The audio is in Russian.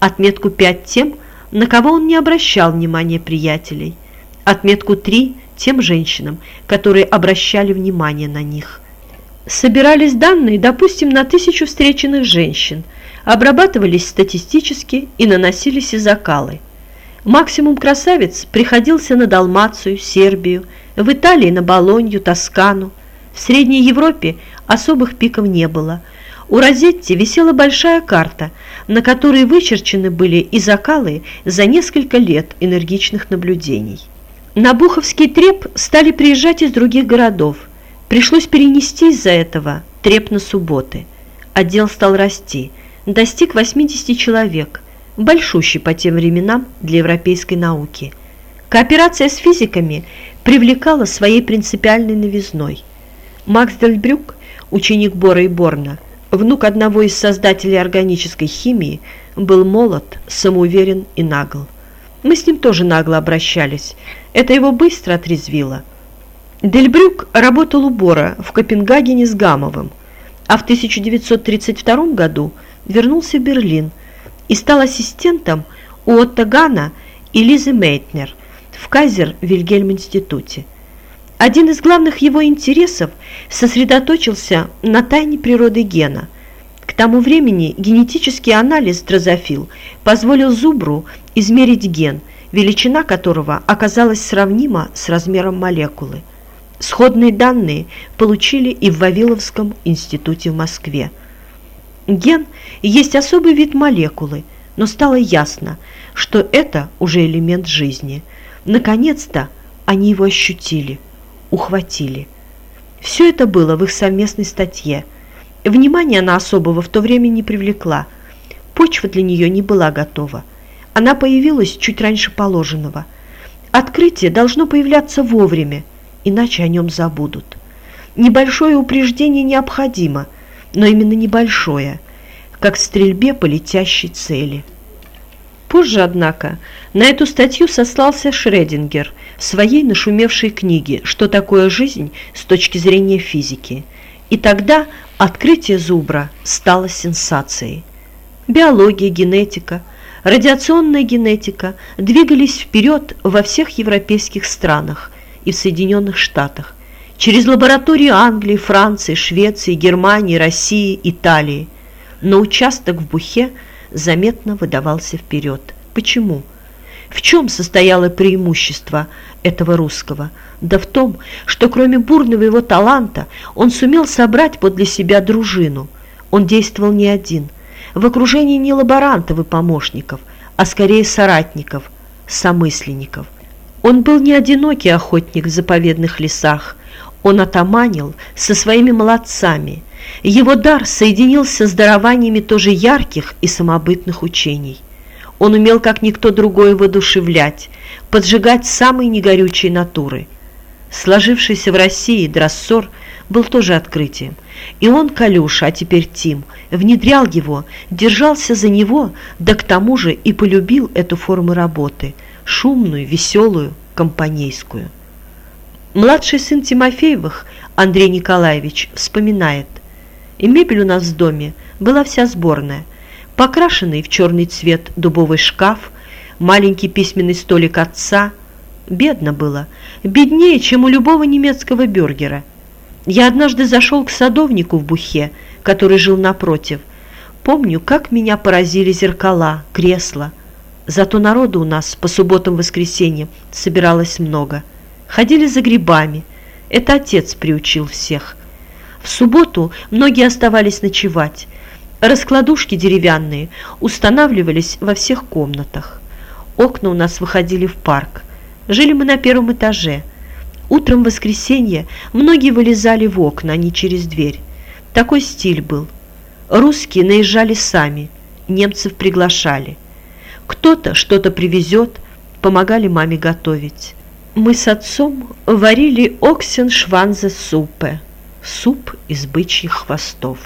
отметку 5 тем, на кого он не обращал внимания приятелей, отметку 3 тем женщинам, которые обращали внимание на них. Собирались данные, допустим, на тысячу встреченных женщин, обрабатывались статистически и наносились изокалы. Максимум красавиц приходился на Далмацию, Сербию, в Италии на Болонью, Тоскану. В Средней Европе особых пиков не было. У Розетти висела большая карта, на которой вычерчены были и закалы за несколько лет энергичных наблюдений. На Буховский треп стали приезжать из других городов. Пришлось перенести из-за этого треп на субботы. Отдел стал расти, достиг 80 человек – большущий по тем временам для европейской науки. Кооперация с физиками привлекала своей принципиальной новизной. Макс Дельбрюк, ученик Бора и Борна, внук одного из создателей органической химии, был молод, самоуверен и нагл. Мы с ним тоже нагло обращались. Это его быстро отрезвило. Дельбрюк работал у Бора в Копенгагене с Гамовым, а в 1932 году вернулся в Берлин – и стал ассистентом у Отто Гана и Лизы Мейтнер в Кайзер-Вильгельм-институте. Один из главных его интересов сосредоточился на тайне природы гена. К тому времени генетический анализ дрозофил позволил Зубру измерить ген, величина которого оказалась сравнима с размером молекулы. Сходные данные получили и в Вавиловском институте в Москве. Ген есть особый вид молекулы, но стало ясно, что это уже элемент жизни. Наконец-то они его ощутили, ухватили. Все это было в их совместной статье. Внимание она особого в то время не привлекла. Почва для нее не была готова. Она появилась чуть раньше положенного. Открытие должно появляться вовремя, иначе о нем забудут. Небольшое упреждение необходимо – но именно небольшое, как в стрельбе по летящей цели. Позже, однако, на эту статью сослался Шредингер в своей нашумевшей книге «Что такое жизнь с точки зрения физики». И тогда открытие Зубра стало сенсацией. Биология, генетика, радиационная генетика двигались вперед во всех европейских странах и в Соединенных Штатах, через лаборатории Англии, Франции, Швеции, Германии, России, Италии. Но участок в Бухе заметно выдавался вперед. Почему? В чем состояло преимущество этого русского? Да в том, что кроме бурного его таланта он сумел собрать подле себя дружину. Он действовал не один, в окружении не лаборантов и помощников, а скорее соратников, somысленников. Он был не одинокий охотник в заповедных лесах, он отоманил со своими молодцами. Его дар соединился с дарованиями тоже ярких и самобытных учений. Он умел, как никто другой, воодушевлять, поджигать самые негорючие натуры. Сложившийся в России драссор был тоже открытием. И он, Калюша, а теперь Тим, внедрял его, держался за него, да к тому же и полюбил эту форму работы, шумную, веселую, компанейскую. Младший сын Тимофеевых, Андрей Николаевич, вспоминает. И мебель у нас в доме была вся сборная. Покрашенный в черный цвет дубовый шкаф, маленький письменный столик отца. Бедно было, беднее, чем у любого немецкого бюргера. Я однажды зашел к садовнику в Бухе, который жил напротив. Помню, как меня поразили зеркала, кресла. Зато народу у нас по субботам-воскресеньям собиралось много – ходили за грибами. Это отец приучил всех. В субботу многие оставались ночевать. Раскладушки деревянные устанавливались во всех комнатах. Окна у нас выходили в парк. Жили мы на первом этаже. Утром в воскресенье многие вылезали в окна, а не через дверь. Такой стиль был. Русские наезжали сами, немцев приглашали. Кто-то что-то привезет, помогали маме готовить мы с отцом варили оксен шванзе супе, суп из бычьих хвостов.